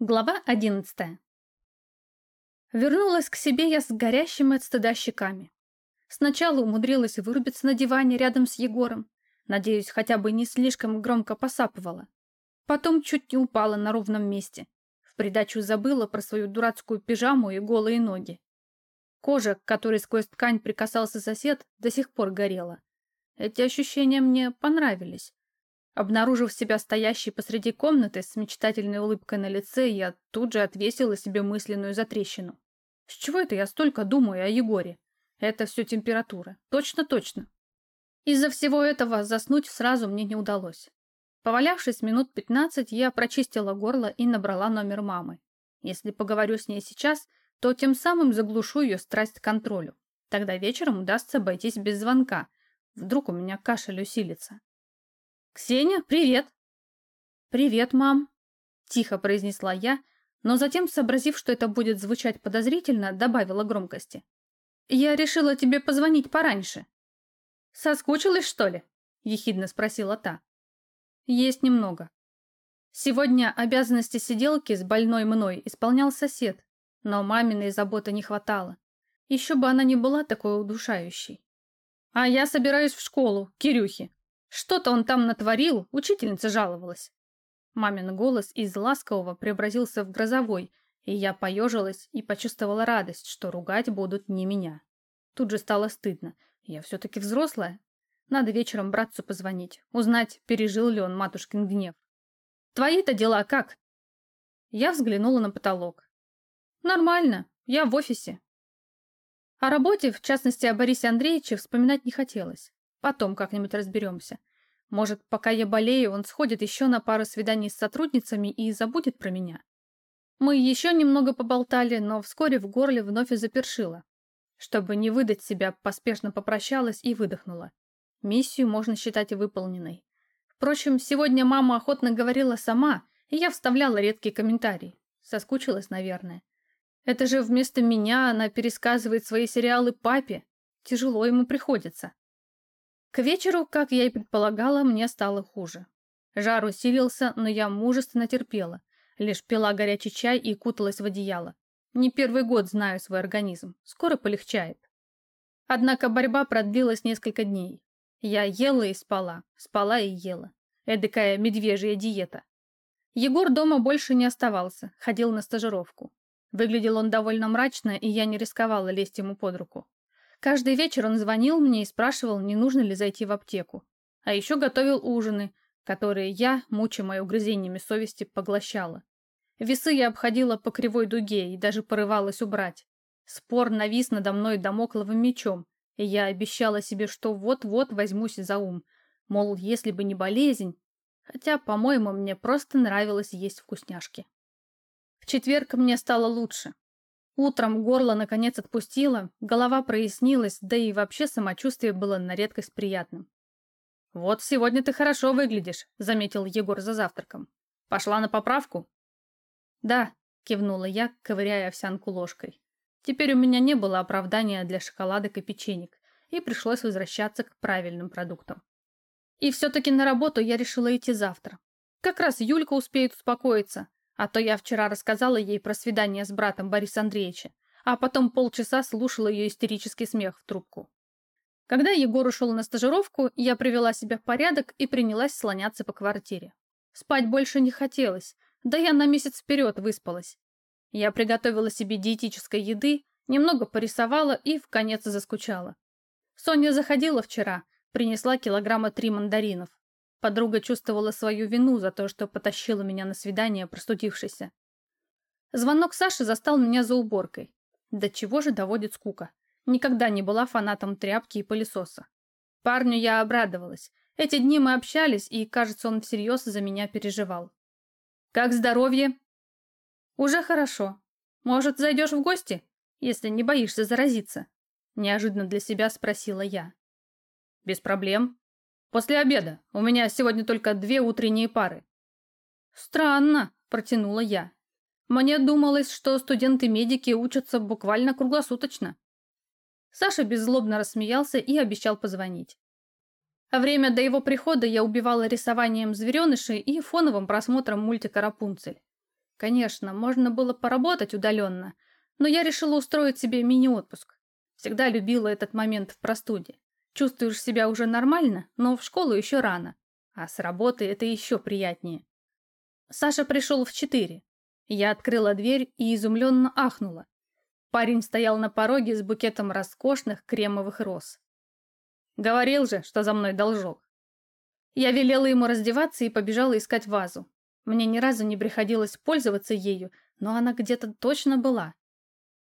Глава одиннадцатая. Вернулась к себе я с горящими от стыда щеками. Сначала умудрилась вырубиться на диване рядом с Егором. Надеюсь, хотя бы не слишком громко посапывала. Потом чуть не упала на ровном месте. В придачу забыла про свою дурацкую пижаму и голые ноги. Кожа, к которой сквозь ткань прикасался сосед, до сих пор горела. Эти ощущения мне понравились. Обнаружив себя стоящей посреди комнаты с мечтательной улыбкой на лице, я тут же отвесила себе мысленную затрещину. С чего это я столько думаю о Егоре? Это все температура. Точно-точно. Из-за всего этого заснуть сразу мне не удалось. Повалявшись минут пятнадцать, я прочистила горло и набрала номер мамы. Если поговорю с ней сейчас, то тем самым заглушу ее страсть к контролю. Тогда вечером удастся обойтись без звонка. Вдруг у меня кашель усилится. «Ксения, привет!» «Привет, мам!» – тихо произнесла я, но затем, сообразив, что это будет звучать подозрительно, добавила громкости. «Я решила тебе позвонить пораньше». «Соскучилась, что ли?» – ехидно спросила та. «Есть немного. Сегодня обязанности сиделки с больной мной исполнял сосед, но маминой заботы не хватало. Еще бы она не была такой удушающей. А я собираюсь в школу, Кирюхи. Что-то он там натворил, учительница жаловалась. Мамин голос из ласкового преобразился в грозовой, и я поежилась и почувствовала радость, что ругать будут не меня. Тут же стало стыдно. Я все-таки взрослая. Надо вечером братцу позвонить, узнать, пережил ли он матушкин гнев. Твои-то дела как? Я взглянула на потолок. Нормально, я в офисе. О работе, в частности о Борисе Андреевиче, вспоминать не хотелось. Потом как-нибудь разберемся. Может, пока я болею, он сходит еще на пару свиданий с сотрудницами и забудет про меня. Мы еще немного поболтали, но вскоре в горле вновь и запершило. Чтобы не выдать себя, поспешно попрощалась и выдохнула. Миссию можно считать выполненной. Впрочем, сегодня мама охотно говорила сама, и я вставляла редкий комментарий. Соскучилась, наверное. Это же вместо меня она пересказывает свои сериалы папе. Тяжело ему приходится. К вечеру, как я и предполагала, мне стало хуже. Жар усилился, но я мужественно терпела. Лишь пила горячий чай и куталась в одеяло. Не первый год знаю свой организм. Скоро полегчает. Однако борьба продлилась несколько дней. Я ела и спала, спала и ела. Эдакая медвежья диета. Егор дома больше не оставался, ходил на стажировку. Выглядел он довольно мрачно, и я не рисковала лезть ему под руку. Каждый вечер он звонил мне и спрашивал, не нужно ли зайти в аптеку. А еще готовил ужины, которые я, мучимая угрызениями совести, поглощала. Весы я обходила по кривой дуге и даже порывалась убрать. Спор навис надо мной домокловым мечом, и я обещала себе, что вот-вот возьмусь за ум. Мол, если бы не болезнь... Хотя, по-моему, мне просто нравилось есть вкусняшки. В четверг мне стало лучше. Утром горло наконец отпустило, голова прояснилась, да и вообще самочувствие было на редкость приятным. «Вот сегодня ты хорошо выглядишь», — заметил Егор за завтраком. «Пошла на поправку?» «Да», — кивнула я, ковыряя овсянку ложкой. Теперь у меня не было оправдания для шоколадок и печенек, и пришлось возвращаться к правильным продуктам. И все-таки на работу я решила идти завтра. Как раз Юлька успеет успокоиться, а то я вчера рассказала ей про свидание с братом Бориса Андреевича, а потом полчаса слушала ее истерический смех в трубку. Когда Егор ушел на стажировку, я привела себя в порядок и принялась слоняться по квартире. Спать больше не хотелось, да я на месяц вперед выспалась. Я приготовила себе диетической еды, немного порисовала и в конец заскучала. Соня заходила вчера, принесла килограмма три мандаринов. Подруга чувствовала свою вину за то, что потащила меня на свидание, простудившейся. Звонок Саши застал меня за уборкой. До чего же доводит скука. Никогда не была фанатом тряпки и пылесоса. Парню я обрадовалась. Эти дни мы общались, и, кажется, он всерьез за меня переживал. «Как здоровье?» «Уже хорошо. Может, зайдешь в гости, если не боишься заразиться?» Неожиданно для себя спросила я. «Без проблем. После обеда. У меня сегодня только две утренние пары. Странно, протянула я. Мне думалось, что студенты-медики учатся буквально круглосуточно. Саша беззлобно рассмеялся и обещал позвонить. А время до его прихода я убивала рисованием зверенышей и фоновым просмотром мультика «Рапунцель». Конечно, можно было поработать удаленно, но я решила устроить себе мини-отпуск. Всегда любила этот момент в простуде. Чувствуешь себя уже нормально, но в школу еще рано. А с работы это еще приятнее. Саша пришел в четыре. Я открыла дверь и изумленно ахнула. Парень стоял на пороге с букетом роскошных кремовых роз. Говорил же, что за мной должок. Я велела ему раздеваться и побежала искать вазу. Мне ни разу не приходилось пользоваться ею, но она где-то точно была.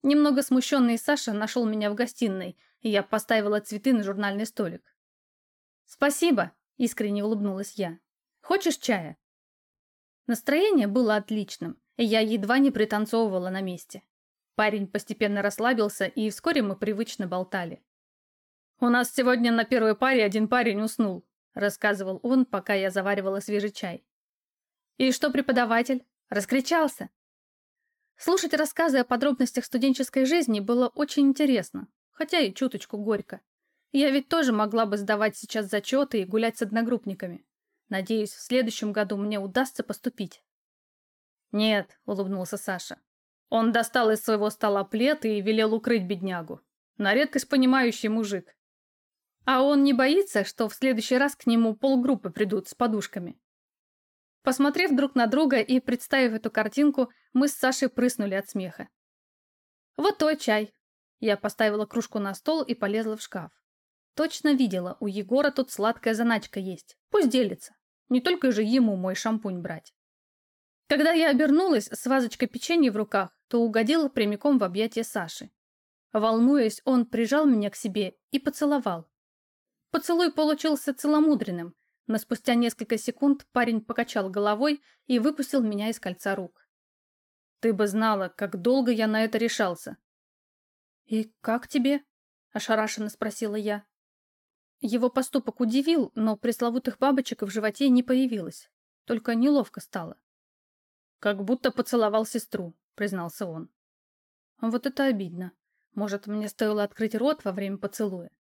Немного смущенный Саша нашел меня в гостиной, и я поставила цветы на журнальный столик. «Спасибо», — искренне улыбнулась я. «Хочешь чая?» Настроение было отличным, и я едва не пританцовывала на месте. Парень постепенно расслабился, и вскоре мы привычно болтали. «У нас сегодня на первой паре один парень уснул», — рассказывал он, пока я заваривала свежий чай. «И что преподаватель? Раскричался?» Слушать рассказы о подробностях студенческой жизни было очень интересно, хотя и чуточку горько. Я ведь тоже могла бы сдавать сейчас зачеты и гулять с одногруппниками. Надеюсь, в следующем году мне удастся поступить. «Нет», — улыбнулся Саша. Он достал из своего стола плед и велел укрыть беднягу. На редкость понимающий мужик. А он не боится, что в следующий раз к нему полгруппы придут с подушками? Посмотрев друг на друга и представив эту картинку, мы с Сашей прыснули от смеха. «Вот твой чай!» Я поставила кружку на стол и полезла в шкаф. Точно видела, у Егора тут сладкая заначка есть. Пусть делится. Не только же ему мой шампунь брать. Когда я обернулась с вазочкой печенья в руках, то угодила прямиком в объятия Саши. Волнуясь, он прижал меня к себе и поцеловал. Поцелуй получился целомудренным, но спустя несколько секунд парень покачал головой и выпустил меня из кольца рук. «Ты бы знала, как долго я на это решался». «И как тебе?» – ошарашенно спросила я. Его поступок удивил, но пресловутых бабочек в животе не появилось. Только неловко стало. «Как будто поцеловал сестру», – признался он. «Вот это обидно. Может, мне стоило открыть рот во время поцелуя?»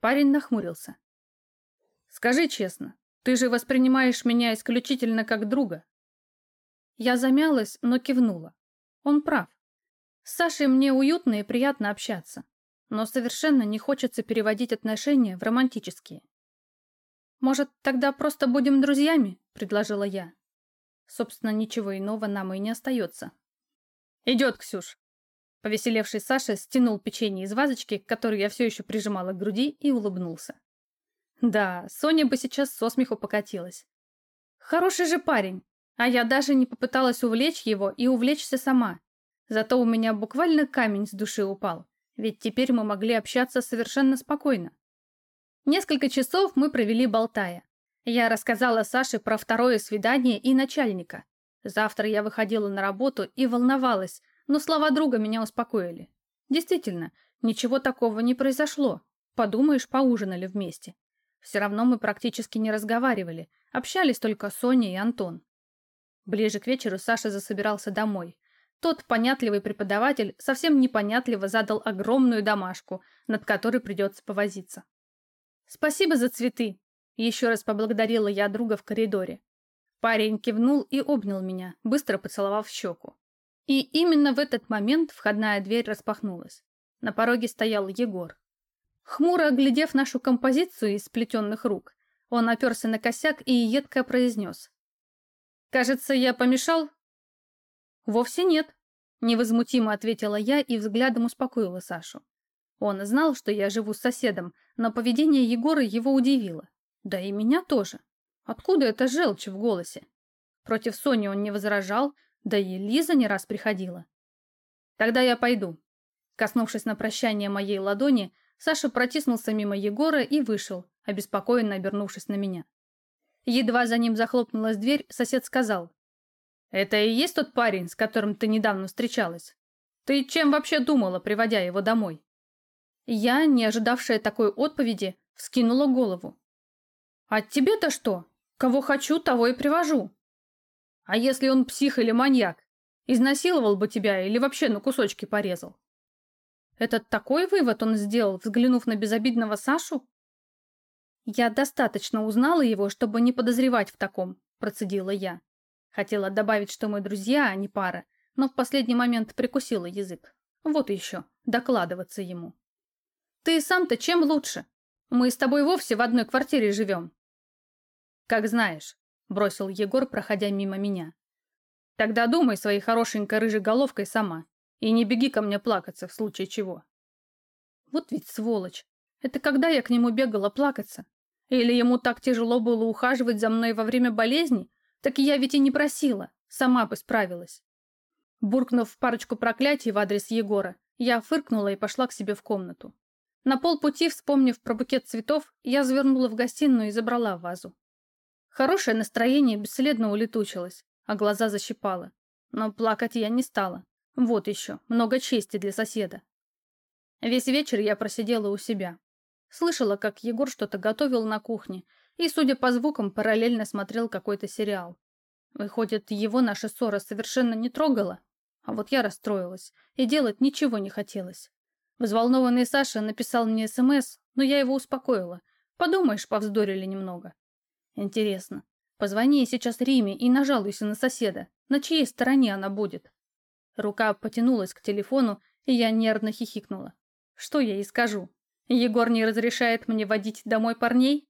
Парень нахмурился. Скажи честно, ты же воспринимаешь меня исключительно как друга. Я замялась, но кивнула. Он прав. С Сашей мне уютно и приятно общаться, но совершенно не хочется переводить отношения в романтические. «Может, тогда просто будем друзьями?» – предложила я. Собственно, ничего иного нам и не остается. «Идет, Ксюш!» Повеселевший Саша стянул печенье из вазочки, которую я все еще прижимала к груди, и улыбнулся. Да, Соня бы сейчас со смеху покатилась. Хороший же парень, а я даже не попыталась увлечь его и увлечься сама. Зато у меня буквально камень с души упал, ведь теперь мы могли общаться совершенно спокойно. Несколько часов мы провели болтая. Я рассказала Саше про второе свидание и начальника. Завтра я выходила на работу и волновалась, но слова друга меня успокоили. Действительно, ничего такого не произошло. Подумаешь, поужинали вместе. Все равно мы практически не разговаривали, общались только Соня и Антон. Ближе к вечеру Саша засобирался домой. Тот понятливый преподаватель совсем непонятливо задал огромную домашку, над которой придется повозиться. «Спасибо за цветы!» Еще раз поблагодарила я друга в коридоре. Парень кивнул и обнял меня, быстро поцеловав щеку. И именно в этот момент входная дверь распахнулась. На пороге стоял Егор. Хмуро оглядев нашу композицию из сплетенных рук, он оперся на косяк и едко произнес. «Кажется, я помешал?» «Вовсе нет», — невозмутимо ответила я и взглядом успокоила Сашу. Он знал, что я живу с соседом, но поведение Егора его удивило. Да и меня тоже. Откуда эта желчь в голосе? Против Сони он не возражал, да и Лиза не раз приходила. «Тогда я пойду». Коснувшись на прощание моей ладони, Саша протиснулся мимо Егора и вышел, обеспокоенно обернувшись на меня. Едва за ним захлопнулась дверь, сосед сказал. «Это и есть тот парень, с которым ты недавно встречалась? Ты чем вообще думала, приводя его домой?» Я, не ожидавшая такой отповеди, вскинула голову. «А тебе-то что? Кого хочу, того и привожу». «А если он псих или маньяк? Изнасиловал бы тебя или вообще на кусочки порезал?» Этот такой вывод он сделал, взглянув на безобидного Сашу? Я достаточно узнала его, чтобы не подозревать в таком, процедила я. Хотела добавить, что мы друзья, а не пара, но в последний момент прикусила язык. Вот еще, докладываться ему. Ты сам-то чем лучше? Мы с тобой вовсе в одной квартире живем. Как знаешь, бросил Егор, проходя мимо меня. Тогда думай своей хорошенькой рыжей головкой сама. И не беги ко мне плакаться в случае чего. Вот ведь сволочь. Это когда я к нему бегала плакаться? Или ему так тяжело было ухаживать за мной во время болезни? Так я ведь и не просила. Сама бы справилась. Буркнув парочку проклятий в адрес Егора, я фыркнула и пошла к себе в комнату. На полпути, вспомнив про букет цветов, я завернула в гостиную и забрала вазу. Хорошее настроение бесследно улетучилось, а глаза защипало. Но плакать я не стала. Вот еще, много чести для соседа. Весь вечер я просидела у себя. Слышала, как Егор что-то готовил на кухне, и, судя по звукам, параллельно смотрел какой-то сериал. Выходит, его наша ссора совершенно не трогала? А вот я расстроилась, и делать ничего не хотелось. Взволнованный Саша написал мне СМС, но я его успокоила. Подумаешь, повздорили немного. Интересно, позвони сейчас Риме и нажалуйся на соседа. На чьей стороне она будет? Рука потянулась к телефону, и я нервно хихикнула. Что я ей скажу? Егор не разрешает мне водить домой парней?